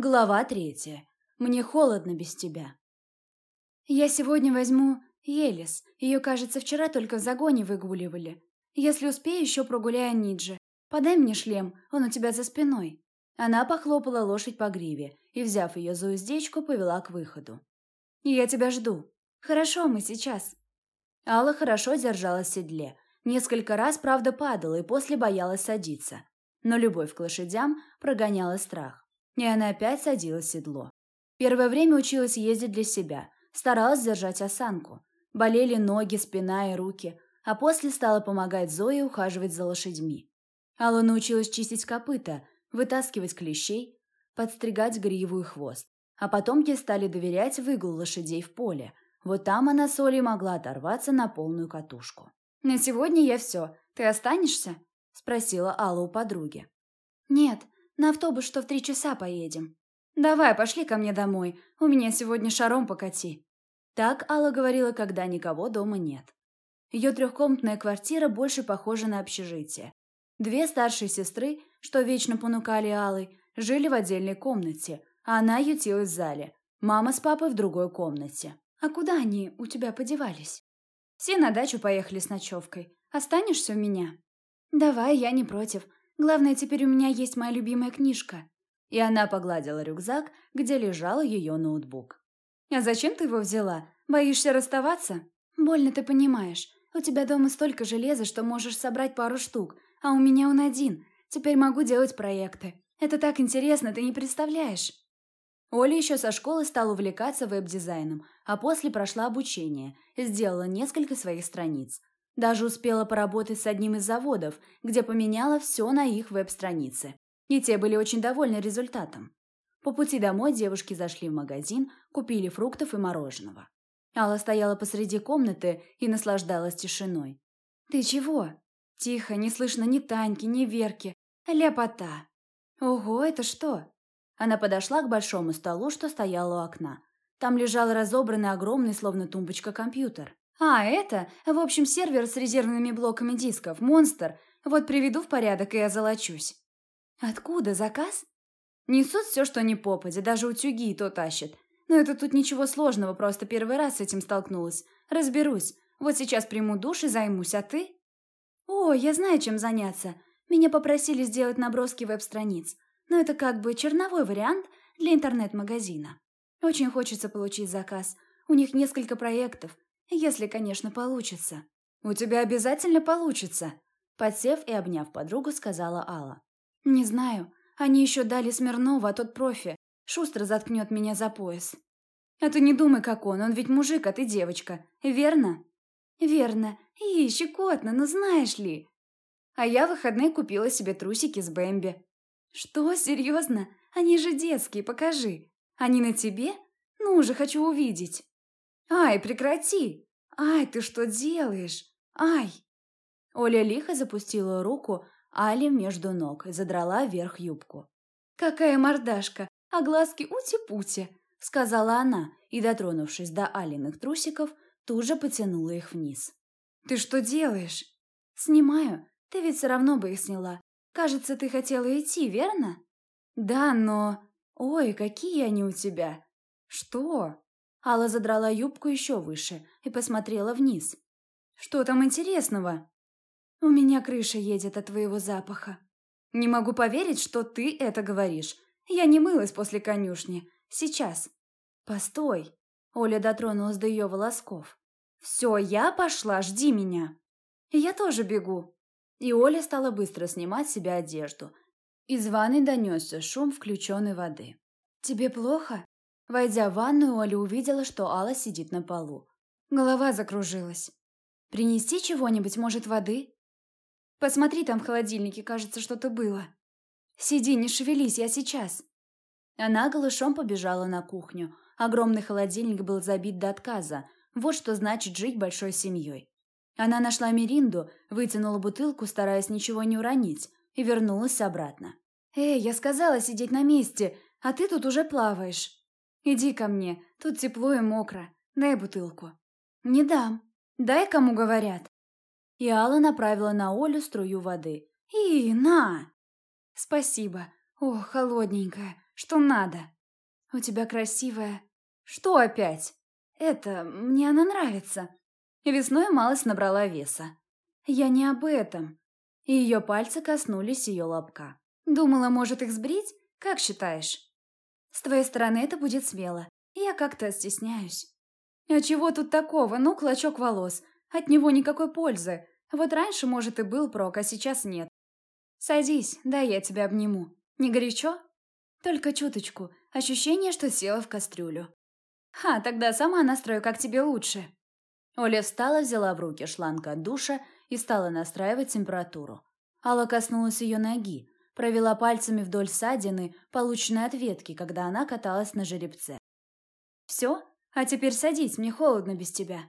Глава третья. Мне холодно без тебя. Я сегодня возьму Елис. Ее, кажется, вчера только в загоне выгуливали. Если успею, еще прогуляю Ниджи. Подай мне шлем, он у тебя за спиной. Она похлопала лошадь по гриве и, взяв ее за уздечку, повела к выходу. «Я тебя жду. Хорошо, мы сейчас». Алла хорошо держалась в седле. Несколько раз, правда, падала и после боялась садиться. Но любовь к лошадям прогоняла страх и она опять садилась в седло. Первое время училась ездить для себя, старалась держать осанку. Болели ноги, спина и руки, а после стала помогать Зое ухаживать за лошадьми. Алла научилась чистить копыта, вытаскивать клещей, подстригать гриву и хвост. А потом ей стали доверять выгул лошадей в поле. Вот там она с Олей могла оторваться на полную катушку. «На сегодня я все. Ты останешься?» – спросила Алла у подруги. «Нет, на автобус, что в три часа поедем. Давай, пошли ко мне домой. У меня сегодня шаром покати. Так Алла говорила, когда никого дома нет. Ее трехкомнатная квартира больше похожа на общежитие. Две старшие сестры, что вечно понукали Аллой, жили в отдельной комнате, а она ютилась в зале. Мама с папой в другой комнате. А куда они у тебя подевались? Все на дачу поехали с ночевкой. Останешься у меня? Давай, я не против. Главное, теперь у меня есть моя любимая книжка». И она погладила рюкзак, где лежал ее ноутбук. «А зачем ты его взяла? Боишься расставаться?» «Больно ты понимаешь. У тебя дома столько железа, что можешь собрать пару штук, а у меня он один. Теперь могу делать проекты. Это так интересно, ты не представляешь». Оля еще со школы стала увлекаться веб-дизайном, а после прошла обучение, сделала несколько своих страниц. Даже успела поработать с одним из заводов, где поменяла все на их веб-странице. И те были очень довольны результатом. По пути домой девушки зашли в магазин, купили фруктов и мороженого. Алла стояла посреди комнаты и наслаждалась тишиной. «Ты чего?» «Тихо, не слышно ни Таньки, ни Верки. Ляпота!» «Ого, это что?» Она подошла к большому столу, что стоял у окна. Там лежал разобранный огромный, словно тумбочка, компьютер. А, это, в общем, сервер с резервными блоками дисков, монстр. Вот приведу в порядок, и я золочусь. Откуда заказ? Несут все, что не попадя, даже утюги и то тащат. Но это тут ничего сложного, просто первый раз с этим столкнулась. Разберусь. Вот сейчас приму душ и займусь, а ты? О, я знаю, чем заняться. Меня попросили сделать наброски веб-страниц. Но это как бы черновой вариант для интернет-магазина. Очень хочется получить заказ. У них несколько проектов. Если, конечно, получится. У тебя обязательно получится. Подсев и обняв подругу, сказала Алла. Не знаю. Они еще дали Смирнова, а тот профи. Шустро заткнет меня за пояс. А ты не думай, как он. Он ведь мужик, а ты девочка. Верно? Верно. И щекотно, ну знаешь ли. А я в выходные купила себе трусики с Бэмби. Что, серьезно? Они же детские, покажи. Они на тебе? Ну уже хочу увидеть. «Ай, прекрати! Ай, ты что делаешь? Ай!» Оля лихо запустила руку Али между ног и задрала вверх юбку. «Какая мордашка! А глазки ути-пути!» — сказала она и, дотронувшись до Алиных трусиков, тут же потянула их вниз. «Ты что делаешь?» «Снимаю. Ты ведь все равно бы их сняла. Кажется, ты хотела идти, верно?» «Да, но...» «Ой, какие они у тебя!» «Что?» Алла задрала юбку еще выше и посмотрела вниз. «Что там интересного?» «У меня крыша едет от твоего запаха». «Не могу поверить, что ты это говоришь. Я не мылась после конюшни. Сейчас». «Постой». Оля дотронулась до ее волосков. «Все, я пошла, жди меня». «Я тоже бегу». И Оля стала быстро снимать с себя одежду. Из ванной донесся шум включенной воды. «Тебе плохо?» Войдя в ванную, Оля увидела, что Алла сидит на полу. Голова закружилась. «Принести чего-нибудь, может, воды?» «Посмотри, там в холодильнике, кажется, что-то было». «Сиди, не шевелись, я сейчас». Она голышом побежала на кухню. Огромный холодильник был забит до отказа. Вот что значит жить большой семьей. Она нашла Миринду, вытянула бутылку, стараясь ничего не уронить, и вернулась обратно. «Эй, я сказала сидеть на месте, а ты тут уже плаваешь». Иди ко мне, тут тепло и мокро. Дай бутылку. Не дам. Дай, кому говорят. И Алла направила на Олю струю воды. И на! Спасибо. О, холодненькая. Что надо? У тебя красивая... Что опять? Это... Мне она нравится. Весной малость набрала веса. Я не об этом. И ее пальцы коснулись ее лобка. Думала, может их сбрить? Как считаешь? С твоей стороны это будет смело. Я как-то стесняюсь. А чего тут такого? Ну, клочок волос. От него никакой пользы. Вот раньше, может, и был прок, а сейчас нет. Садись, да я тебя обниму. Не горячо? Только чуточку. Ощущение, что села в кастрюлю. Ха, тогда сама настрою, как тебе лучше. Оля встала, взяла в руки шланг от душа и стала настраивать температуру. Алла коснулась ее ноги, провела пальцами вдоль ссадины, полученной от ветки, когда она каталась на жеребце. «Все? А теперь садись, мне холодно без тебя».